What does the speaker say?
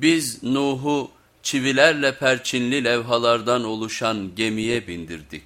Biz Nuh'u çivilerle perçinli levhalardan oluşan gemiye bindirdik.